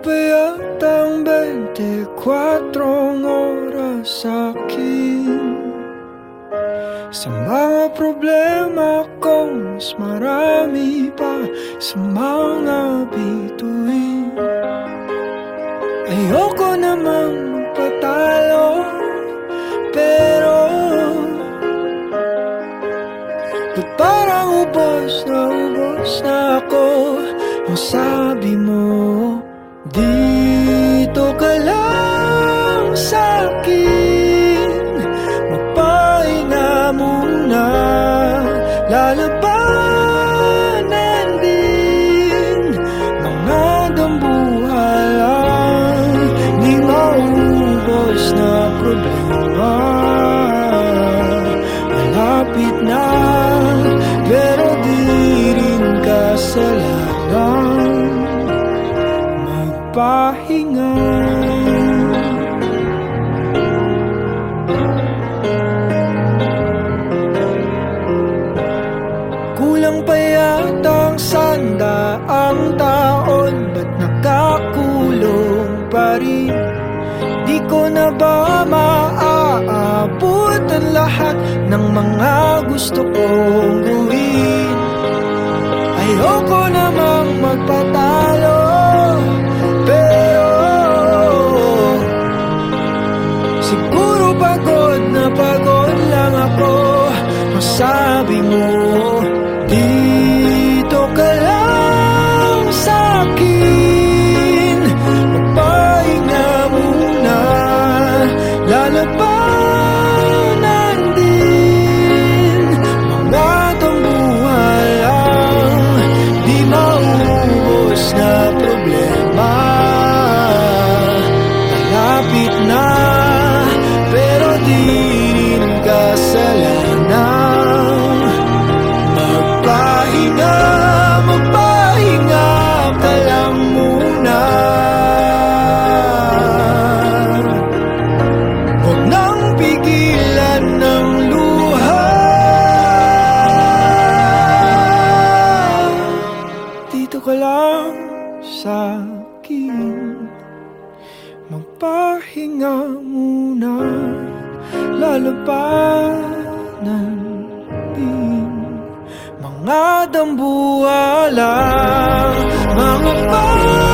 pa yatang 24 oras sa'kin Sa mga problema ko mas marami pa sa mga bituin Ayoko namang magpatalo pero Ba't parang ubos na ubos na ako ang sabi dito ka lang sa'kin Magpahinga muna. Lalabanan Magpahinga Kulang pa yata ang sanda ang taon Ba't nakakulong pa rin? Di ko na ba maaabot ang lahat Ng mga gusto kong gawin? Ayoko namang magpatalo Masabi mo Dito ka lang sa'kin Magpahinga muna Lalabanan din. Mga tambuhalang Di maubos na problema. Malapit na sa akin Magpahinga muna Lalabanan din Mga dambuhala Mga